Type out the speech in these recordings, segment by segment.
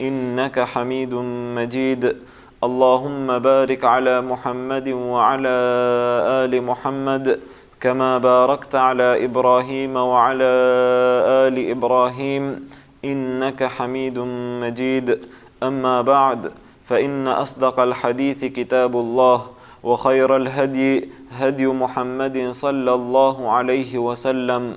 انك حميد مجيد اللهم بارك على محمد وعلى ال محمد كما باركت على ابراهيم وعلى ال ابراهيم انك حميد مجيد اما بعد فان اصدق الحديث كتاب الله وخير الهدي هدي محمد صلى الله عليه وسلم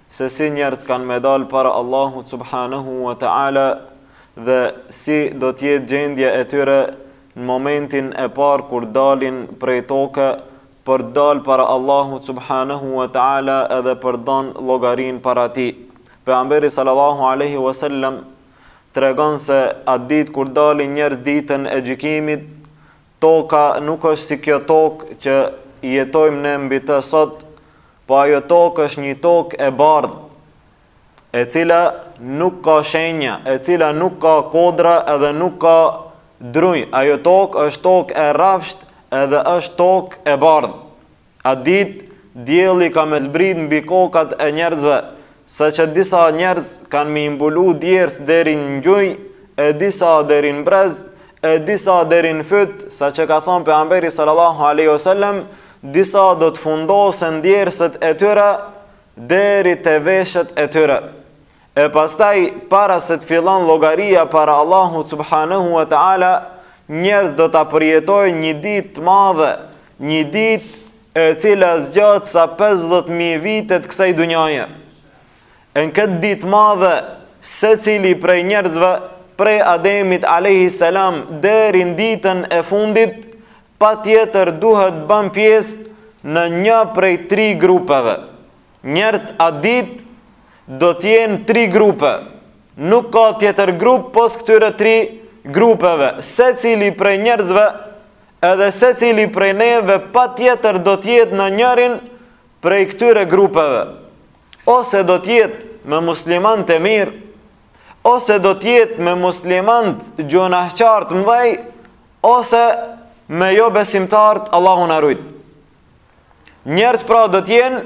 se si njerëzt kanë me dalë para Allahut subhanahu wa ta'ala dhe si do të jetë gjendja e tyre në momentin e parë kur dalin prej toke për të dalë para Allahut subhanahu wa ta'ala edhe për të dhonë llogarinë para tij. Pejgamberi sallallahu alaihi wasallam tregon se atë ditë kur dalin njerëz ditën e gjykimit Toka nuk është si kjo tokë që jetojmë ne mbi të sot, po ajo tokë është një tokë e bardhë, e cila nuk ka shenja, e cila nuk ka kodra edhe nuk ka druj. Ajo tokë është tokë e rrafshtë edhe është tokë e bardhë. Atë ditë, dielli ka me zbrit mbi kokat e njerëzve, saqë disa njerëz kanë me i mbulu djersët deri n'gjunjë, e disa deri n'brez, e disa deri n'fyt, saqë ka thonë Pejgamberi sallallahu alejhi ve sellem, disa do të fundosen djersët e tyre deri te veshët e tyre. E pastaj para se të fillon llogaria para Allahut subhanahu wa taala, njerëz do ta përjetojnë një ditë të madhe, një ditë e cila zgjat sa 50000 vite të kësaj dunjaje. E në këtë ditë të madhe, secili prej njerëzve, prej Ademit alayhi salam deri në ditën e fundit, patjetër duhet të bën pjesë në një prej tri grupeve. Njerëz atë ditë do të jenë tri grupe. Nuk ka tjetër grup pos këtyre tri grupeve. Secili prej njerëzve edhe secili prej neve patjetër do të jetë në njërin prej këtyre grupeve. Ose do të jetë me muslimanët e mirë, ose do të jetë me muslimanët gjunahqarë të mdhej, ose me jobesimtarët, Allahu na rujtë. Njerëz pra do të jenë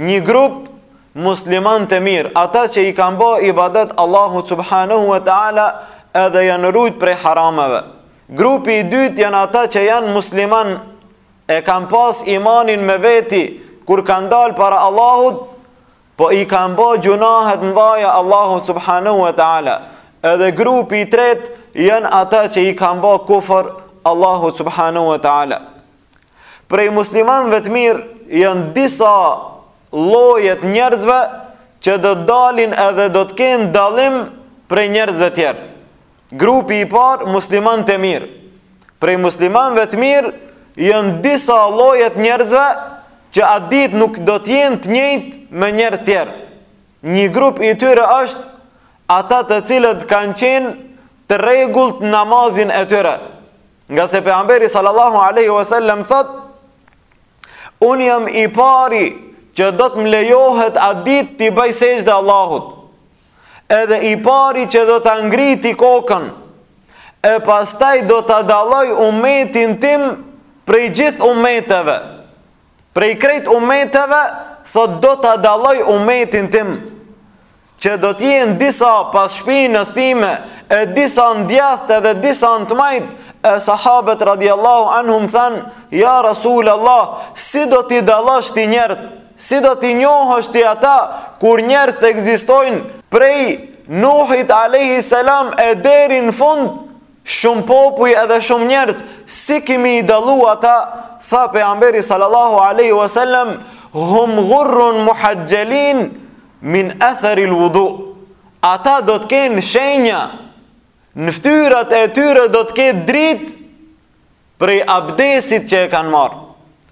një grup muslimanë të mirë, ata që i kanë ba ibadet Allahu subhanahu wa taala edhe janë rujt prej harameve. Grupi i dytë janë ata që janë muslimanë e kanë pas imanin me veti kur kanë dalë para Allahut, po i kanë ba gjunahe të mdhaja Allahu subhanahu wa taala. Edhe grupi i tretë janë ata që i kanë ba kufër Allahu subhanahu wa taala. Prej muslimanëve të mirë janë disa lloje të njerëzve që do të dalin edhe do të kenë dallim prej njerëzve të tjerë. Grupi i parë muslimanët e mirë. Prej muslimanëve të mirë janë disa lloje të njerëzve që atë ditë nuk do të jenë të njëjtë me njerëz të tjerë. Një grup i tyre është ata të cilët kanë qenë të rregullt n'namazin e tyre. Ngase pejgamberi sallallahu alaihi wasallam thotë Unë jam i pari që do të më lejohet a ditë t'i bëj sexhde Allahut. Edhe i pari që do ta ngriti kokën e pastaj do ta dalloj umetin tim prej gjithë umeteve. Prej krejt umeteve thotë do ta dalloj umetin tim. që do t'jenë disa pas shpinës sime, e disa në të djathtë edhe disa në të majtë, e sahabët radiallahu anhum thanë, ja Rasul Allah, si do t'i dallash ti njerëzit, si do t'i njohësh ti ata, kur njerëz të ekzistojnë prej Nuhit alejhi selam e deri në fund, shumë popuj edhe shumë njerëz, si ki me i dallu ata, tha pejgamberi sallallahu alaihi wasallam, hum gurrun muhaxhelin, Min athari al-wudu, ata do të kenë shenja, në fytyrat e tyre do të ketë dritë prej abdesit që e kanë marrë.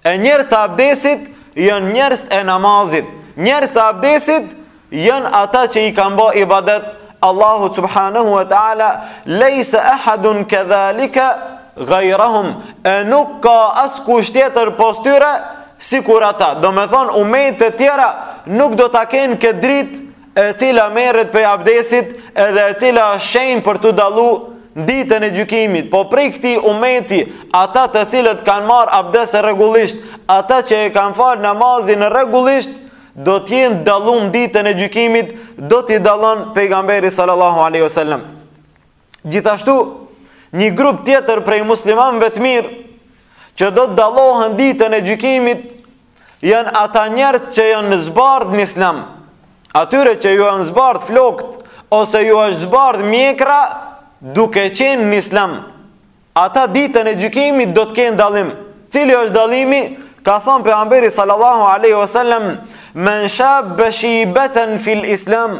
E njerëz të abdesit janë njerëzit e namazit. Njerëz të abdesit janë ata që i kanë ba ibadet Allahu subhanahu wa taala leysa ahadun kadhalika ghayrahum e nuk ka askush tjetër pos tyre sikur ata domethënë umetet e tjera nuk do ta kenë këtë dritë e cila merret prej abdesit edhe e cila është shenjë për t'u dallu ditën e gjykimit, po prej këtij umeti, ata të cilët kanë marrë abdes rregullisht, ata që e kanë falë namazin rregullisht, Do të jenë të dallum ditën e gjykimit, do t'i dallon pejgamberi sallallahu alaihi wasallam. Gjithashtu, një grup tjetër prej muslimanëve të mirë që do të dallohen ditën e gjykimit janë ata njerëz që janë zbardh në islam. Atyre që ju janë zbardh flokët ose ju është zbardh mjekra duke qenë në islam. Ata ditën e gjykimit do të kenë dallim. Cili është dallimi? Ka thënë pejgamberi sallallahu alaihi wasallam, "Men shab shaybatan fil Islam,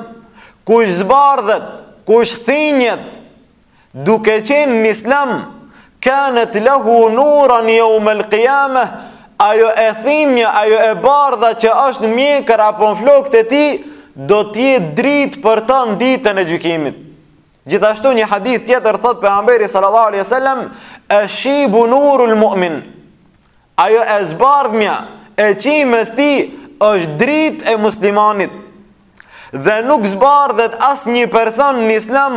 kush zbardhet, kush thinjet duke qenë në Islam, kanat lahu nuran yawm al-qiyamah." Ajo e thinja, ajo e bardha që është në mjekër apo në flokët e tij, do të jetë dritë për të në ditën e gjykimit. Gjithashtu n'një hadith tjetër thotë pejgamberi sallallahu alaihi wasallam, "Ash-shaybu nurul mu'min." Ajo e zbardhmja e qimes tij është dritë e muslimanit. Dhe nuk zbardhet asnjë person në islam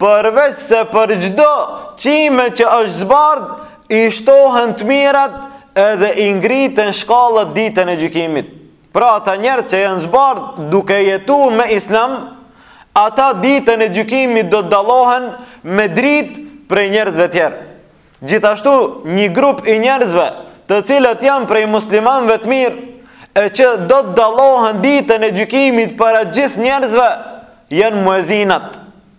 përveçse për çdo qime që është zbardh i shtohen të mirat edhe i ngriten shkallët ditën e gjykimit. Pra ata njerëz që janë zbardh duke jetu me Islam, ata ditën e gjykimit do të dallohen me dritë prej njerëzve tjerë. Gjithashtu, një grup i njerëzve, të cilët janë prej muslimanëve të mirë, e që do të dallohen ditën e gjykimit para gjithë njerëzve, janë muezinat.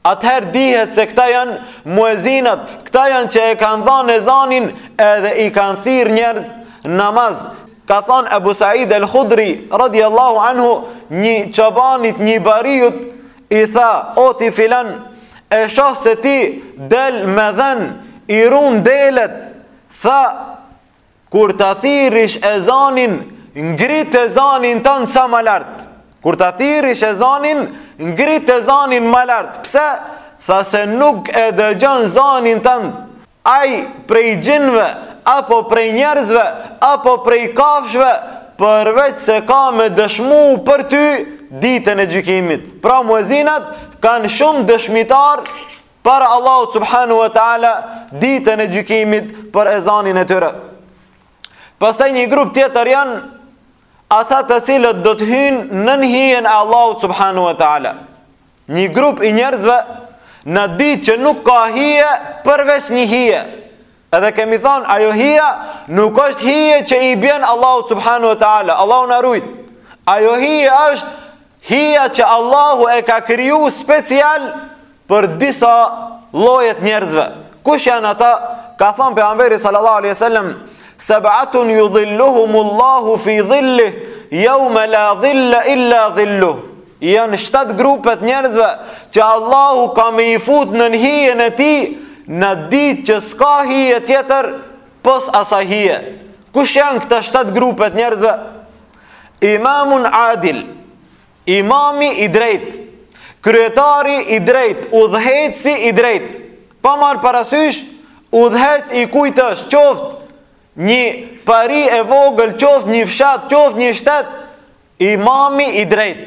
Atëherë dihet se këta janë muezinat, këta janë që e kanë dhanë ezanin edhe i kanë thirrë njerëz namaz. Ka thonë Ebu Said el Khudri, radiallahu anhu, një çobanit një bariut, i tha, o ti filan, e shoh se ti del me dhen, i run delet, tha, Kur ta thirrish ezanin, ngrite zanin tand sa ma lart. Kur ta thirrish ezanin, ngrite zanin ma lart. Pse? Tha se nuk e dëgjon zanin tand ai prej xhinve apo prej njerëzve apo prej kafshëve përveç se ka me dëshmu për ty ditën e gjykimit. Pra muezinat kanë shumë dëshmitar Para Allahut subhanu e ta'ala ditën e gjykimit për ezanin e tyre. Pastaj një grup tjetër janë ata të cilët do të hyjnë nën hijen e Allahut subhanu e ta'ala. Një grup i njerëzve n'at ditë që nuk ka hije përveç një hije. Edhe kemi thonë, ajo hija nuk është hije që i bjen Allahut subhanu e ta'ala. Allahu na rujtë. Ajo hije është Hija që Allahu e ka kriju special për disa lloje t'njerëzve. Kush janë ata? Ka thonë Pejgamberi sallallahu alaihi sallam, sebatun judhilluhumullahu fi dhillih, jaume la dhilla illa dhilluh. Janë shtatë grupe t'njerëzve që Allahu ka me i fut nën hijen e tij, n'at ditë që s'ka hije tjetër, pos asa hije. Kush janë këta shtatë grupe t'njerëzve? Imamun Adil, imami i drejt, kryetari i drejt, udhëheqësi i drejt, pa marrë parasysh, udhëheqës i kujt është, qoftë një pari e vogël, qoftë një fshat, qoftë një shtet, imami i drejt.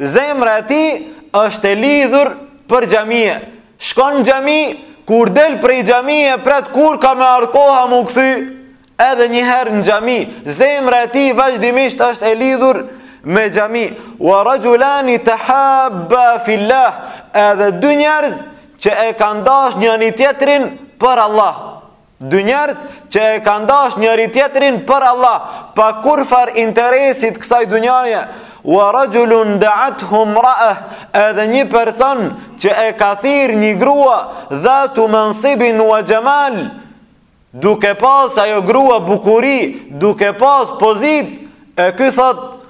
Zemra e tij është e lidhur për xhamie. Shkon në xhami, kur del prej xhamie pret kur ka me ardh koha m'u kthy edhe një herë në xhami. Zemra e tij vazhdimisht është e lidhur me xhami. Wa rajulani tahabba fillah. Edhe dy njerëz që e kanë dashtë njëri-tjetrin për Allah. Dy njerëz që e kanë dashur njëri tjetrin për Allah, pa kurfar interesi t'kësaj dynjaje. Wa rajulun da'athu imra'ah, edhe një person që e ka thirr një grua dhatu mansibin wa jamal, duke pas ajo grua bukuri, duke pas pozit, e ky thot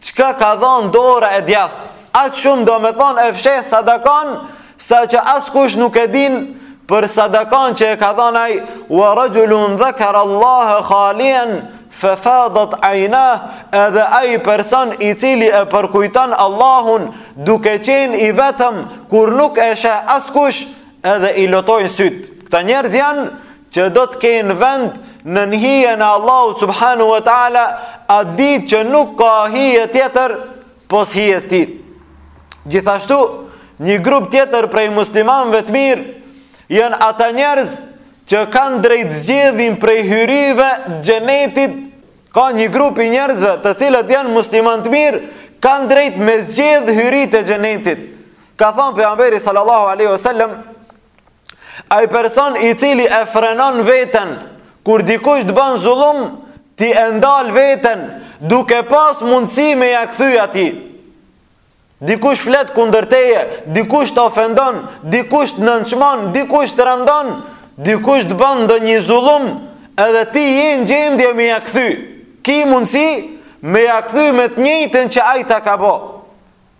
Çka ka dhonë dora e djathtë. Aq shumë do me thonë e fsheh sadakon, sa që askush nuk e din për sadakon që e ka dhonë ai, ue rexhulun dhekere Allahe khalien, fe fadat ajnahu, edhe aj person i cili e përkujton Allahun, duke qenë i vetëm, kur nuk e sheh askush, edhe i lotojnë sytë. Këta njerëz janë, që do të kenë vend nën hijen e Allahut subhanu wa ta'ala a ditë që nuk ka hije tjetër pos hijes tij gjithashtu një grup tjetër prej muslimanve të mirë janë ata njerëz që kanë drejt zgjedhin prej hyrive të xhenetit ka një grup i njerëzve të cilët janë musliman të mirë kanë drejt me zgjedh hyritë e xhenetit ka thonë pejgamberi sallallahu aleyhu sallem Ai person i cili e frenon veten kur dikush të bon zullum, ti e ndal veten duke pas mundësi me ja kthy atij. Dikush flet kundër teje, dikush të ofendon, dikush të nënçmon, dikush të randon, dikush të bon ndonjë zullum, edhe ti je në gjendje me ja kthy. Ki mundësi me ja kthy me të njëjtën që ai ta ka bo.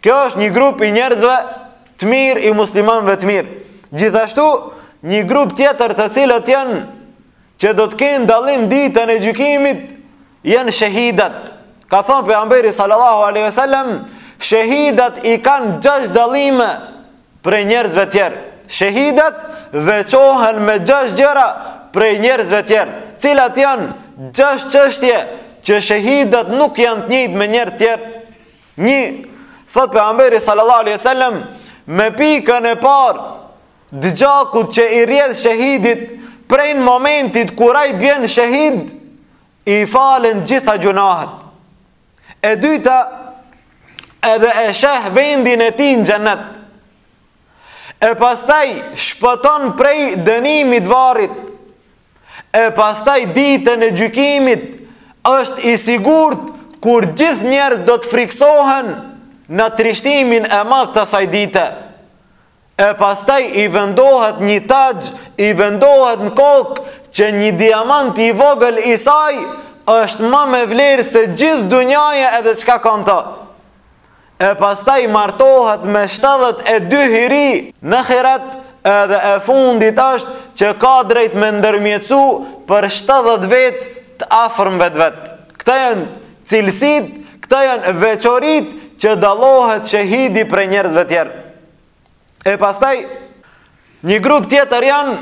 Kjo është një grup i njerëzve të mirë, i muslimanëve të mirë. Gjithashtu, një grup tjetër të cilët janë që do të kenë dallim ditën e gjykimit, janë shehidat. Ka thonë pejgamberi sallallahu alaihi wasallam, shehidat i kanë gjashtë dallime prej njerëzve të tjerë. Shehidat veçohen me gjashtë gjëra prej njerëzve të tjerë. Cilat janë gjashtë çështje që shehidat nuk janë të njëjtë me njerëz të tjerë? Një, thot pejgamberi sallallahu alaihi sallam, me pikën e parë të gjakut që i rrjedh shehidit, prej në momentit kur ai bjen shehid, i falen gjitha gjunahet. E dyta, edhe e sheh vendin e tij në xhennet. E pastaj, shpëton prej dënimit t'varrit, E pastaj ditën e gjykimit është i sigurt kur gjithë njerëzit do të friksohen nga trishtimi i madh i asaj dite. E pastaj i vendohet një taxh, i vendohet në kokë që një diamant i vogël i saj është ma me vlerë se gjithë dunjaja edhe çka ka n'to. e pastaj martohet me 72 hyri në xhenet edhe e fundit është që ka drejt me ndërmjetësu për 70 vet të afërm vet vet këta janë cilësitë këta janë veçoritë që dallohet shehidi prej njerëzve tjerë E pastaj një grup tjetër janë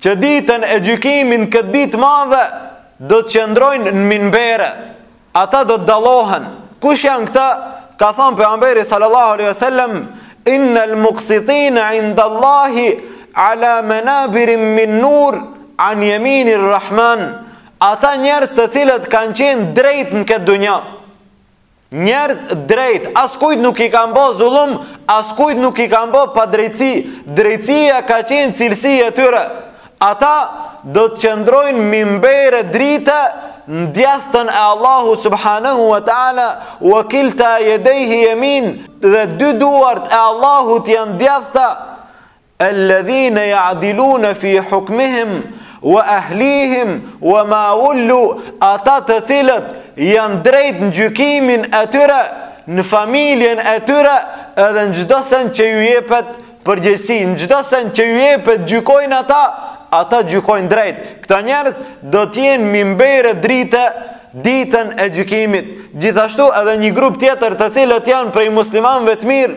që ditën e gjykimit këtë ditë madhe do të qëndrojnë në minbere. Ata do të dallohen. Kush janë këta? Ka thanë pejgamberi sallallahu alaihi wasallam, "Inna al-muqsitin 'inda Allahi 'ala manabirin min nur 'an yaminir rahman." Ata njerëz të cilët kanë qenë drejt në këtë dunja. Njerëz drejt, askujt nuk i kanë bo zullum, askujt nuk i kanë bo padrejtësi. Drejtësia ka qenë cilësi e tyre. Ata do të qëndrojnë minbere drite në djathtën e Allahut subhanahu wa taala, wa kilta yadayhi yamin, dhe dy duart e Allahut janë djathta. Alladhina ya'diluna fi hukmihim wa ahlihim wa ma wullu ata të cilët janë drejt në gjykimin e tyre në familjen e tyre edhe në çdo send që ju jepet përgjegjësi në çdo send që ju jepet gjykojnë ata ata gjykojnë drejt. Këta njerëz do të jenë minbere drite ditën e gjykimit. Gjithashtu edhe një grup tjetër të cilët janë prej muslimanëve të mirë,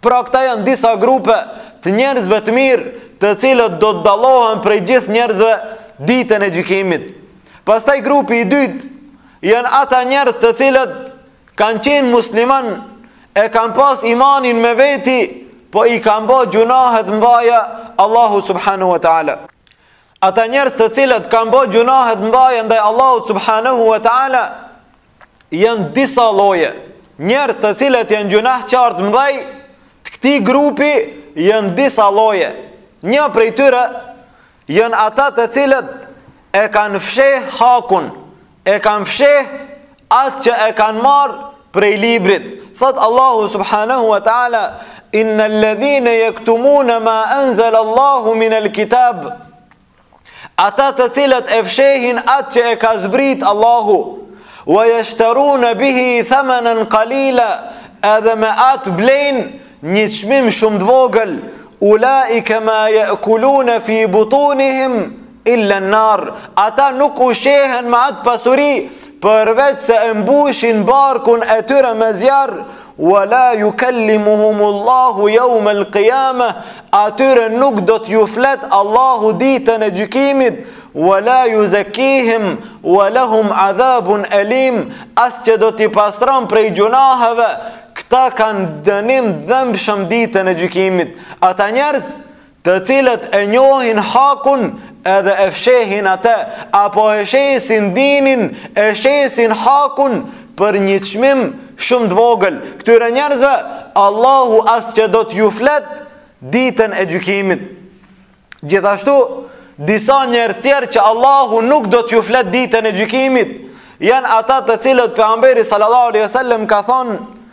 Pra këta janë disa grupe të njerëzve të mirë, të cilët do të dallohen prej gjithë njerëzve ditën e gjykimit. Pastaj grupi i dytë janë ata njerëz të cilët kanë qenë musliman e kanë pas imanin me veti, po i kanë bo gjynahet mdhaja Allahu subhanahu wa taala. Ata njerëz të cilët kanë bo gjynahet mdhaja ndaj Allahut subhanahu wa taala janë disa lloje, njerëz të cilët janë gjynahqarë t'mdhaj, të këtij grupi janë disa lloje, një prej tyre janë ata të cilët e kanë fsheh hakun, e kanë fsheh atë që e kanë marrë prej librit. Thotë Allahu subhanahu wa ta'ala, inne ledhine jektumune ma enzel Allahu minel kitab, Ata të cilët e fshehin atë që e ka zbrit Allahu, wa yashtaruna bihi thamanan qalila, edhe me atë blejnë një çmim shumë të vogël, ulaika ma ya'kuluna fi butunihim illa an-nar. Ata nuk ushqehen me atë pasuri përveçse e mbushin barkun e tyre me zjarr, Wa la yukallimuhum Allahu yawm al-qiyamah atyre nuk do t'ju flet Allahu ditën e gjykimit wa la yuzakkihim wa lahum adhabun alim as që do t'i pastron prej gjunaheve këta kanë dënim të dhëmbshëm ditën e gjykimit ata njerëz të cilët e njohin hakun edhe e fshehin atë, apo e shesin dinin, e shesin hakun për një çmim shumë të vogël. Këtyre njerëzve, Allahu as që do t'ju flet ditën e gjykimit. Gjithashtu, disa njerëz tjerë që Allahu nuk do t'ju flet ditën e gjykimit, janë ata të cilët pejgamberi sallallahu alaihi wa sallam ka thonë,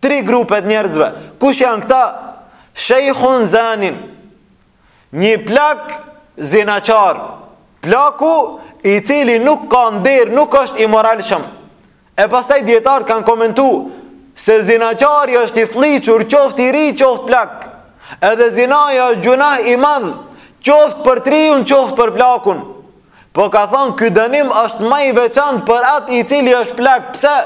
Tri grupe t'njerëzve. Kush janë këta? Shejhun zanin. Një plak zinaqar. Plaku i cili nuk ka nder, nuk është i moralshëm. E pastaj dijetarët kanë komentu se zinaqari është i flliqur, qoftë i ri, qoftë plak. Edhe zinaja është gjunah i madh, qoftë për t'riun, qoftë për plakun. Po ka thonë, ky dënim është ma i veçantë për atë i cili është plak, pse?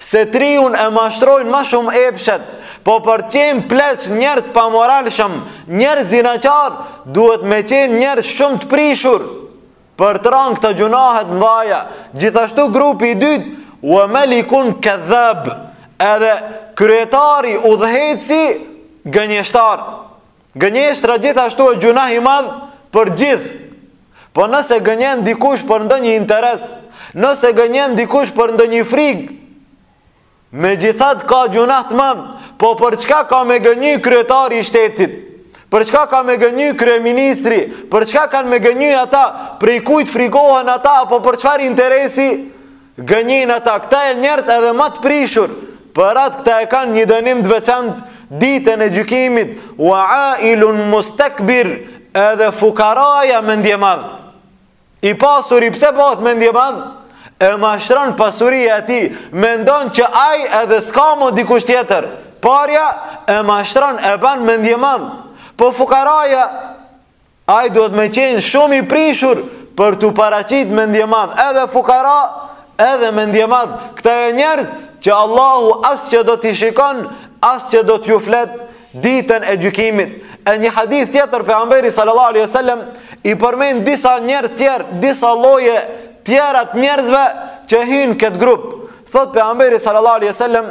Se t'riun e mashtrojnë ma shumë epshet, po për të qenë pleq njerëz t'pamoralshëm, njerëz zinaqarë, duhet me qenë njerëz shumë të prishur. Për të ranë n'këto gjunahe t'mdhaja, gjithashtu grupi i dytë, ue melikun kedhab, edhe kryetari udhëheqësi gënjeshtar. Gënjeshtra gjithashtu është gjunah i madh për gjithë. Po nëse gënjen dikush për ndonjë interes, nëse gënjen dikush për ndonjë frigë, megjithatë ka gjunah të madh, po për çka ka me gënjy kryetari i shtetit? Për çka ka me gënjy kryeministri? Për çka kanë me gënjy ata? Prej kujt frigohen ata apo për çfarë interesi? Gënjejnë ata, këta janë njerëz edhe ma të prishur. Për atë këta e kanë një dënim të veçantë ditën e gjykimit, wa ailun mustakbir, edhe fukaraja mendjemadh. I pasuri pse bëhet mendjemadh? E mashtron pasuria e tij, mendon që ai edhe s'ka më dikush tjetër. Parja e mashtron e ban mendjemadh. Po fukaraja Ai duhet me qenë shumë i prishur për t'u paraqit mendjemadh edhe fukara, edhe mendjemadh. Këta janë njerëz që Allahu as që do t'i shikon, as që do t'ju flet ditën e gjykimit. E n'një hadith tjetër pejgamberi sallallahu alaihi wa sallam, i përmend disa njerëz tjerë, disa lloje tjera t'njerëzve që hyjnë n'këtë grup. Thotë pejgamberi sallallahu alaihi wa sallam,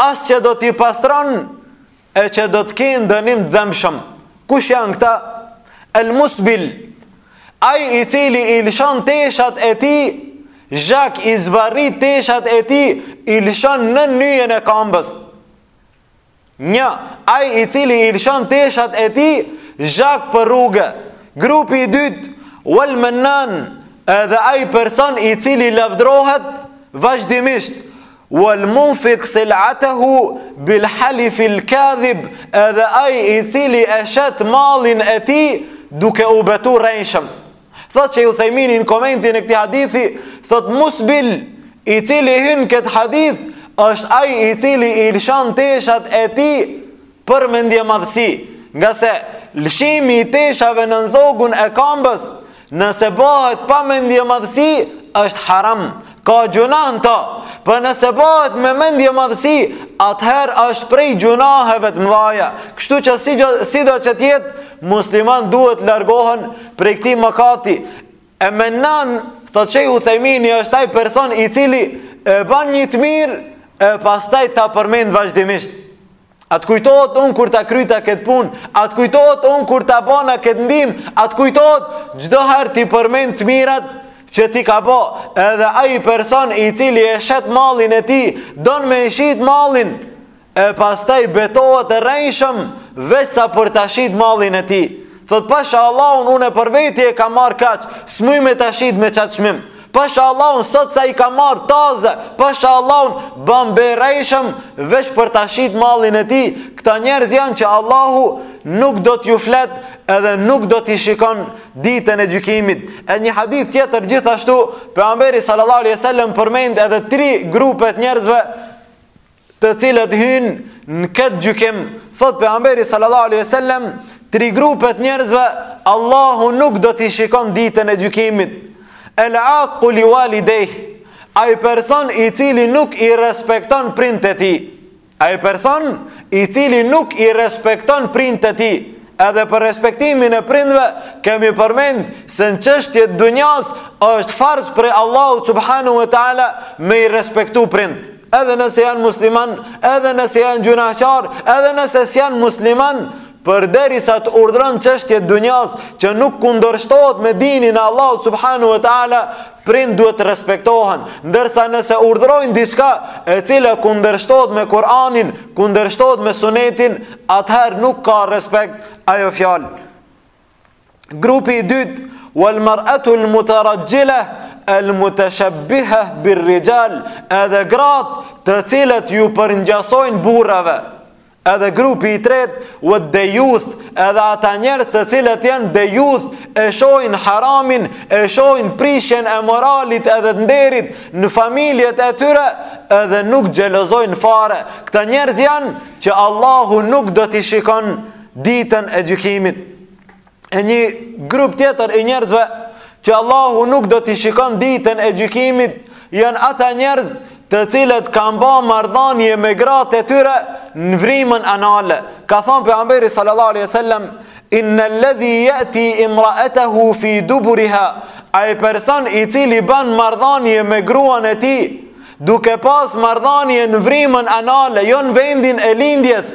as që do t'i pastron e që do të kenë dënim të dhembshëm. Kush janë këta? El Musbil, ai i cili i lëshon teshat e tij, zhag i zvarrit teshat e tij, i lëshon nën nyjen e kambës. Një, ai i cili i lëshon teshat e tij, zhag për rrugë. Grupi i dytë, Wal Mannan, edhe ai person i cili lavdrohet vazhdimisht Wal munfiq sil'atahu bil halif al kadhib, edhe ai i cili e shet mallin e tij duke u betu rrenjshëm. Thot Sheh Uthejmini në komentin e këtij hadithi, thot musbil i cili hyn në këtë hadith, është ai i cili i lëshon teshat e tij Për mendjemadhësi, ngase lëshimi i teshave nën zogun e kambës, nëse bahet pa mendjemadhësi, është haram, ka gjunah në to, po nëse bahet me mendjemadhësi, atëherë është prej gjunaheve të mëdhaja. Kështu që sido që të jetë, musliman duhet të largohen prej këtij mëkati. E mennan, thotë Sheh Uthejmini është ai person i cili e ban një të mirë e pastaj ta përmend vazhdimisht. A të kujtohet unë kur ta kryta këtë punë? A të kujtohet unë kur ta bona këtë ndihmë? A të kujtohet çdo herë t'i përmend të mirat që t'i ka bo? Edhe ai person i cili e shet mallin e tij, don me e shit mallin, e pastaj betohet rrejshëm, veç sa për ta shit mallin e tij. Thot pasha Allahun, unë për veti e kam marrë kaq, s'muj me ta shit me qat çmim. Pasha Allahun sot sa i kam marrë taze, pasha Allahun ban be rrejshëm veç për ta shit mallin e tij, këta njerëz janë që Allahu nuk do t'ju flet edhe nuk do t'i shikon ditën e gjykimit. E një hadith tjetër gjithashtu, Pejgamberi sallallahu alejhi ve sellem përmend edhe tri grupe t'njerëzve, të cilët hynë në këtë gjykim, thot Pejgamberi sallallahu alaihi wasallam, tri grupe t'njerëzve, Allahu nuk do t'i shikon ditën e gjykimit. El aqu li walidayh, ai person i cili nuk i respekton prindët e tij. Ai person i cili nuk i respekton prindët e tij. Edhe për respektimin e prindërve kemi përmend se në çështje të dunjas është farz prej Allahu subhanahu wa taala me i respektu prindt. edhe nëse janë musliman, edhe nëse janë gjunahqar, edhe nëse s'janë musliman, përderisa të urdhëron çështje t'dunjas që nuk kundërshtohet me dinin e Allahut subhanahu wa ta'ala, prindt duhet të respektohen, ndërsa nëse urdhërojnë diçka e cila kundërshtohet me Kuranin, kundërshtohet me sunetin, atëherë nuk ka respekt ajo fjalë. Grupi i dytë, wal mar'atu al mutarajjila al mutashabbiha bir rijal, edhe gratë të cilat ju përngjasojnë burrave. Edhe grupi i tretë, wad dayuth, edhe ata njerëz të cilët janë dayuth, e shohin haramin, e shohin prishjen e moralit edhe të nderit në familjet e tyre, edhe nuk xhelozojnë fare. Këta njerëz janë që Allahu nuk do t'i shikon ditën e gjykimit e një grup tjetër i njerëzve që Allahu nuk do t'i shikon ditën e gjykimit janë ata njerëz të cilët kanë ba marrëdhanie me gratë e tyre në vrimën anale. Ka thanë pejgamberi sallallahu alaihi sallam, innel ledhi je'ti imraetahu fi duburiha, ai person i cili ban marrëdhanie me gruan e tij, duke pas marrëdhanie në vrimën anale, jo në vendin e lindjes,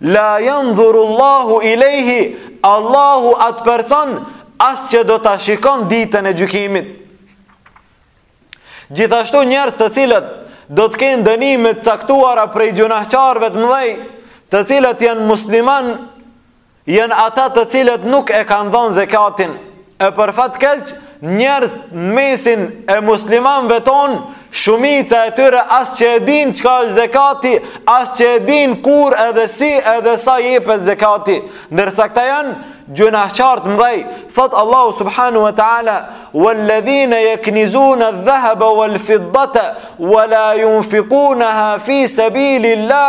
La yanzuru Allahu ilayhi, Allahu atë person as që do ta shikon ditën e gjykimit. Gjithashtu njerëz të cilët do të kenë dënime të caktuara prej gjunahqarëve të mëdhej, të cilët janë muslimanë Janë ata të cilët nuk e kanë dhënë zekatin. E për fat keq, njerëz në mesin e muslimanëve tonë, shumica e tyre as që e dinë çka është zekati, as që e dinë kur edhe si edhe sa jepet zekati. Ndërsa këta janë gjunahqarë të mëdhej thotë Allahu subhanahu wa taala walladhina yaknizuna adh-dhahaba wal-fiddata wala yunfiqunaha fi sabilillah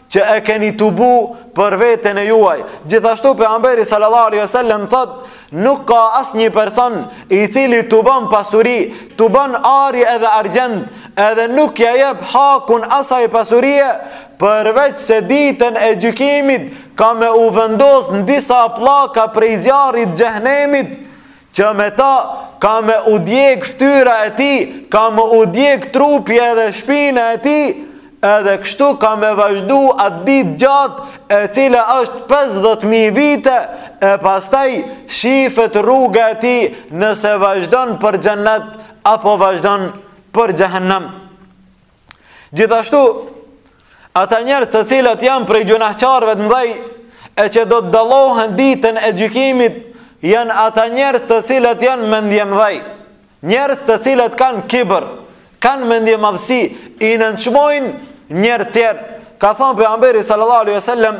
që e keni tubu për veten e juaj. Gjithashtu pejgamberi sallallahu alaihi wasallam thotë, nuk ka asnjë person i cili tubon pasuri, tubon ari edhe argjend, edhe nuk ia jep hakun asaj pasurie përveç se ditën e gjykimit ka me u vendos në disa pllaka prej zjarrit të xhehenemit Që me ta ka me u djek ftyra e tij, ka me u djek trupi edhe shpina e tij, edhe kështu ka me vazhdu atë ditë të gjatë e cila është 50.000 vite e pastaj shifet rruga e tij nëse vazhdon për xhennet apo vazhdon për xhehennem. Gjithashtu, ata njerëz të cilët janë prej gjunahqarëve të mëdhej e që do të dallohen ditën e gjykimit, janë ata njerëz të cilët janë mendjemëdhej. Njerëz të cilët kanë kibër, kanë mendjemadhësi, i nënçmojnë njerëz tjerë. Ka thonë pejgamberi sallallahu alaihi wasallam,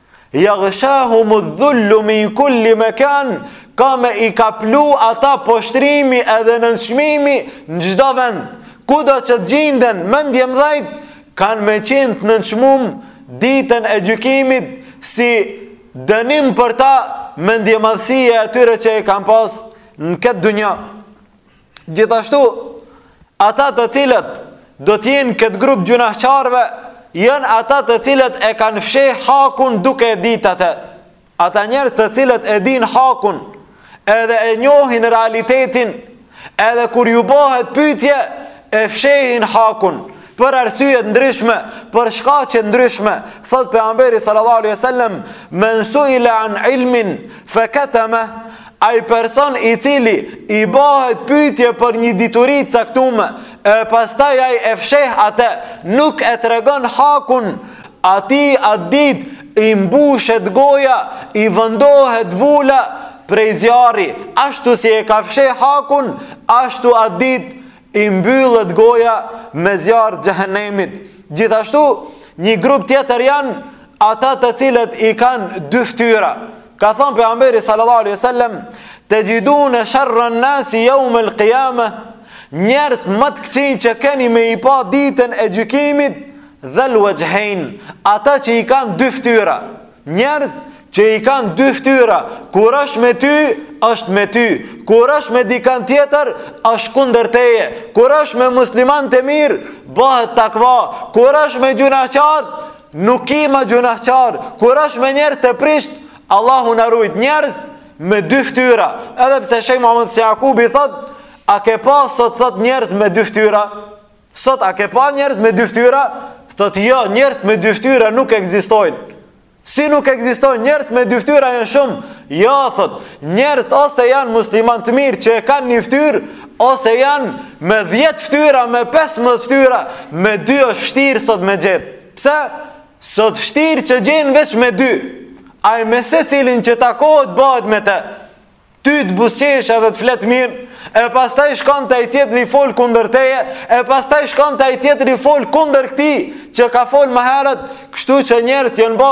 Jagshahum edh-dhullu min kulli mekan, ka me i kaplu ata poshtrimi edhe nënçmimi në çdo vend. Kudo që të gjinden, mendjemdhajt, kanë me qenë të nënçmum ditën e gjykimit si dënim për ta mendjemadhësia e tyre që e kanë pas në këtë dunja. Gjithashtu, ata të cilët do të jenë në këtë grup gjynahqarëve, janë ata të cilët e kanë fsheh hakun duke e ditë atë. Ata njerëz të cilët e dinë hakun, edhe e njohin realitetin, edhe kur ju bëhet pyetje, e fshehin hakun, për arsye të ndryshme, për shkaqe të ndryshme, thot pejgamberi sallallahu alaihi wasallam, "Men su'ila an ilmin fakatamah" Ai person i cili i bëhet pyetje për një dituri të caktuar, e pastaj ai e fsheh atë, nuk e tregon hakun atij atë ditë i mbushet goja, i vëndohet vula prej zjarri, ashtu si e ka fsheh hakun, ashtu atë ditë I mbyllet goja me zjarr xhehennemit. Gjithashtu, një grup tjetër janë ata të cilët i kanë dy fytyra. Ka thënë pejgamberi sallallahu alaihi wasallam, "Tajiduna sharra an-nas yawm al-qiyamah" Njerëz më të këqinj që keni me i pa ditën e gjykimit dhel uexhhejn, ata që i kanë dy fytyra. Njerëz që i kanë dy ftyra, kur është me ty, është me ty, kur është me dikan tjetër, është kundër teje, kur është me musliman të mirë, bëhet takva, kur është me gjunahqar, nuk ki ma gjunahqar, kur është me njerëz të prisht, Allahu na rujt njerëz me dy ftyra, edhe pse shejh Muhammed Jakubi thot, a ke pa sot thot njerëz me dy ftyra? Sot a ke pa njerëz me dy fytyra? Thotë jo, njerëz me dy fytyra nuk ekzistojnë. Si nuk ekzistojnë njerëz me dy fytyra janë shumë. Jo, thotë, njerëz ose janë musliman të mirë që e kanë një fytyrë ose janë me 10 fytyra, me 15 fytyra, me dy është vështirë sot me gjet. Pse? Sot fshtirë që gjen veç me dy. Ai me secilin që takohet bahet me te. Ty të buzëqesh edhe të flet mirë, e pastaj shkon te tjetri fol kundër teje, e pastaj shkon te tjetri fol kundër këtij që ka fol më herët, kështu që njerëzt janë bo,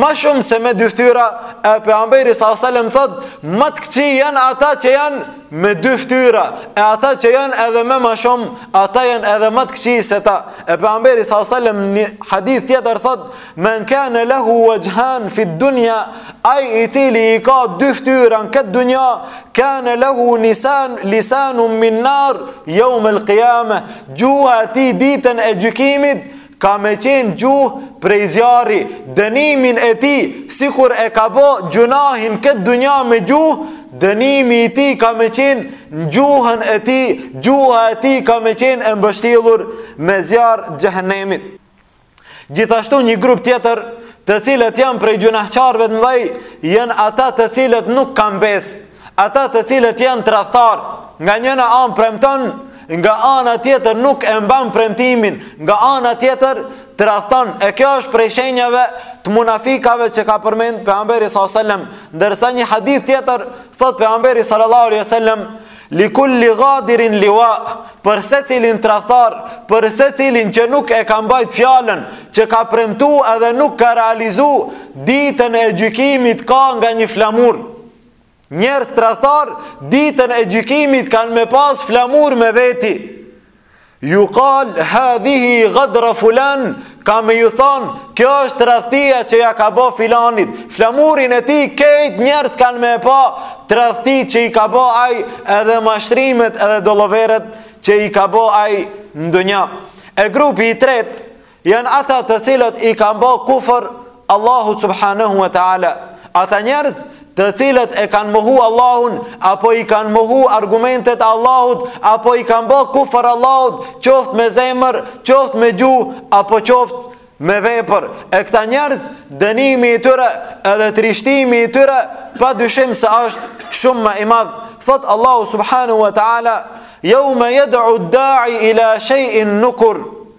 ma shumë se me dy ftyra, e pejgamberi sallallahu alaihi wasallam thot, ma të këqij janë ata që janë me dy ftyra, e ata që janë edhe me ma shumë, ata janë edhe ma të këqij se ta, e pejgamberi sallallahu alaihi wasallam një hadith tjetër thot, Men kane lehu vexhhan fid dunja, ai i cili i ka dy ftyra në këtë dunja, kane lehu nisan, lisanun min nar, jeumel kijame, gjuha e tij ditën e gjykimit, ka me qenë gjuhë prej zjarri, dënimin e tij, sikur e ka bo gjunahin në këtë dunja me gjuhë, dënimi i tij ka me qenë në gjuhën e tij, gjuha e tij ka me qenë e mbështjellur me zjarr xhehenemit. Gjithashtu një grup tjetër të cilët janë prej gjunahqarëve të mëdhej, janë ata të cilët nuk kanë besë, ata të cilët janë tradhtarë, nga njëna anë premton, nga ana tjetër nuk e mban premtimin, nga ana tjetër tradhton. E kjo është prej shenjave të munafikave që ka përmend pejgamberi sallallahu alajhi wasallam, ndërsa një hadith tjetër thotë pejgamberi sallallahu alajhi wasallam Li kulli gadirin liwa, për secilin tradhtar, për secilin që nuk e ka mbajt fjalën, që ka premtu edhe nuk ka realizu, ditën e gjykimit ka nga një flamur. Njerëz tradhtarë, ditën e gjykimit kanë me pas flamur me veti. Jukal hadhihi gadra fulan, ka me ju thon, kjo është tradhtia që ja ka bo filanit. Flamurin e tij kejt njerëz kanë me pa tradhtitë që i ka bo ai edhe mashtrimet edhe dolloveret që i ka bo ai në dunja. E grupi i tretë Janë ata të cilët i kanë bë kufër Allahut subhanahu wa taala. Ata njerëz të cilët e kanë mohu Allahun, apo i kanë mohu argumentet e Allahut, apo i kanë bë kufër Allahut, qoftë me zemër, qoftë me gjuhë, apo qoftë me vepër. E këta njerëz, dënimi i tyre edhe trishtimi i tyre, pa dyshim se është shumë ma i madh. Thotë Allahu subhanahu wa ta'ala, jeume jed'u da'i ila shejin nukur,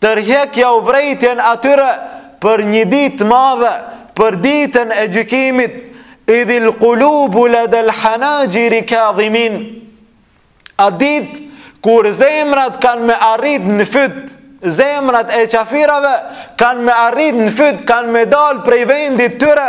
Tërheqjau vrejtjen atyre për një ditë të madhe, për ditën e gjykimit, idhil kulubu ledel hanaxhiri kadhimin. At ditë kur zemrat kanë me arrit në fyt, zemrat e qafirave kanë me arrit në fyt, kanë me dal prej vendit t'tyre,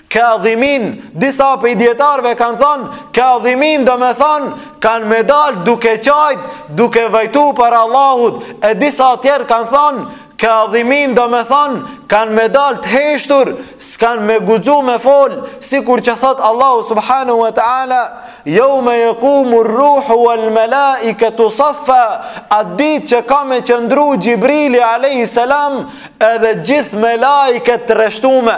Kadhimin, disa prej dijetarëve kanë thonë, kadhimin domethonë, kanë me dalë duke qajtë, duke vajtu para Allahut, e disa tjerë kanë thonë, kadhimin domethonë, kanë me dalë të heshtur, s'kanë me guxu me folë, sikur që thotë Allahu subhanahu wa ta'ala, jeume jekumu rruhu wal melaiketu saffa, atë ditë që ka me qëndru Xhibrili a.s. edhe gjithë melaiket të rreshtume,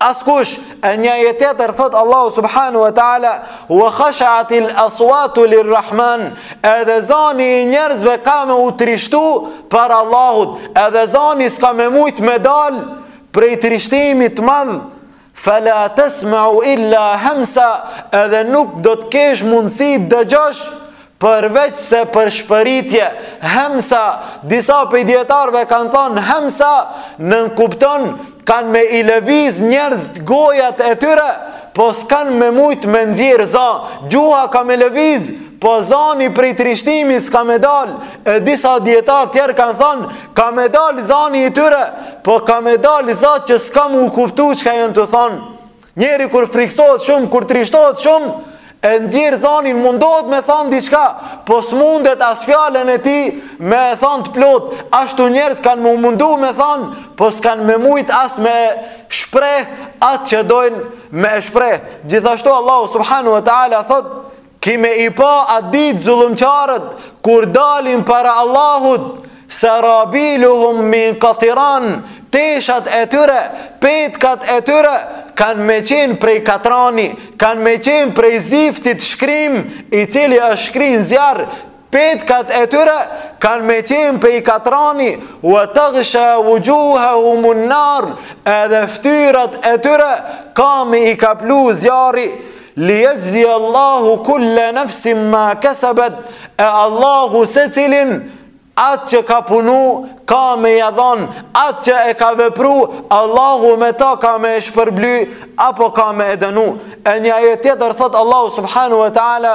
Askush, e n'një ajet tjetër thot Allahu subhanahu wa taala wa khashat al aswat lir rahman edhe zani i njerëzve ka me u trishtu prej Allahut edhe zani s'ka me mujt me dal prej trishtimit t'madh fala tasma'u illa hamsa edhe nuk do të kesh mundësi të dëgjosh Përveç se pëshpëritje, hemsa, disa prej dijetarve kanë thonë, hemsa nënkupton kanë me i lëviz njerëzit gojat e tyre, po s'kanë me mujtë me nxjerrë za, gjuha ka me lëviz, po zani prej trishtimi s'ka me dalë, e disa dijetarë tjerë kanë thonë, ka me dalë zani i tyre, po ka me dalë za që s'ka mu kuptu çka janë tu thonë. Njeri kur friksohet shumë, kur trishtohet shumë, e nxjerr zanin mundohet me thanë diçka, po s'mundet as fjalën e tij me e thanë të plotë, ashtu njerëzit kanë mu mundu me thanë, po s'kanë me mujt as me shpreh atë që dojnë me e shpreh. Gjithashtu Allahu subhanahu wa ta'ala thotë, Ki me i pa atë ditë zullumqarët kur dalin para Allahut, serabiluhum min katiran, teshat e tyre, petkat e tyre, kanë me qenë prej katrani, kanë me qenë prej ziftit t'shkrim, i cili është shkri n'zjarr, Petkat e tyre kanë me qenë prej katrani, ue tegsha uxhuhahumu nar, edhe ftyrat e tyre ka me i kaplu zjarri, li jexhzi Allahu kulle nëfsim ma kesabet, e Allahu secilin atë që ka punu, ka me ja dhon, atë që e ka vepru, Allahu me ta ka me e shpërbly, apo ka me e dënu. E n'një ajet tjetër thotë Allahu subhanahu wa ta'ala,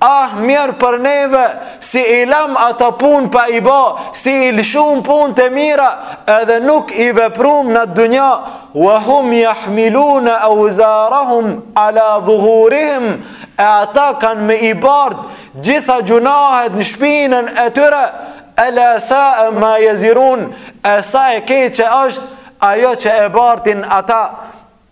Ah mjer për neve, si i lam ato pun pa i ba, si i lëshum pun të mira, edhe nuk i veprum në dunja, wa hum jahmilune auzarahum ala dhuhurihim, e ata kanë me i bartë, gjitha gjunahet në shpinën e tyre, ela sae ma jezirun, e sa e keqe është, ajo që e bartin ata,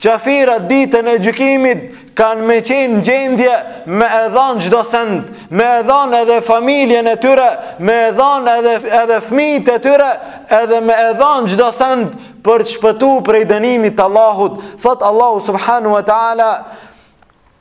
Qafirat ditën e gjykimit kanë me qenë n'gjendje me e dhan çdo send, me e dhan edhe familjen e tyre, me edhan edhe, edhe fmit e tyre, edhe me e dhan çdo send për të shpëtu prej dënimit t'Allahut. Thot Allahu subhanu wa ta'ala,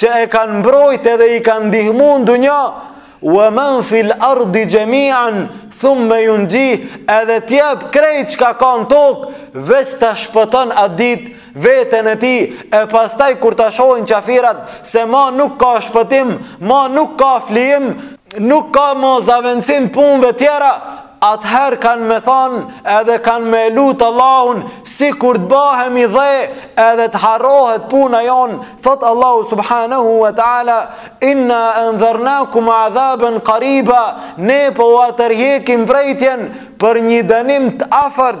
që e kanë mbrojt edhe i kanë ndihmu në dunja, ue men fil ardi xhemian, thumme junxhih, edhe t'jep krejt çka ka në tokë, veç ta shpëton atë dit, veten e tij, e pastaj kur ta shohin qafirat, se ma nuk ka shpëtim, ma nuk ka flijim, nuk ka ma zavendsim punve tjera, atëherë kanë me thanë edhe kanë me lutë Allahun sikur të bahemi dhe edhe të harrohet puna jonë, thotë Allahu subhanahu wa ta'ala, inna endhernakum adhaben kariba, ne po ua tërhjekim vrejtjen për një dënim të afërt,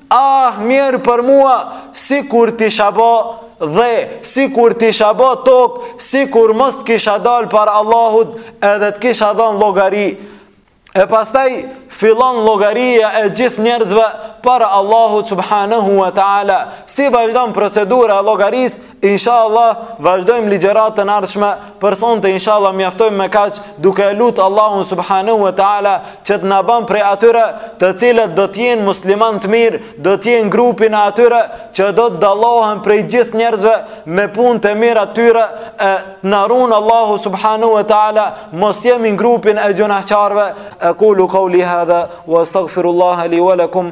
Aah mjer për mua sikur t'isha bo dhe sikur t'isha bo tokë sikur mos të kisha dal para Allahut edhe të kisha dhon llogari e pastaj fillon llogaria e gjithë njerëzve para Allahut subhanahu wa ta'ala si vazhdon procedura e llogarisë Inshallah vazhdojmë ligjëratën e ardhshme për sonte inshallah mjaftojmë me kaq duke e lut Allahun subhanahu wa taala që të na bën prej atyre të cilët do të jenë muslimanë të mirë, do të jenë grupin e atyre që do të dallohen prej gjithë njerëzve me punët e mira të tyre e të na run Allahu subhanahu wa taala mos të jemi në grupin e gjynahqarëve ekulu qouli hadha wastaghfirullaha li wa lakum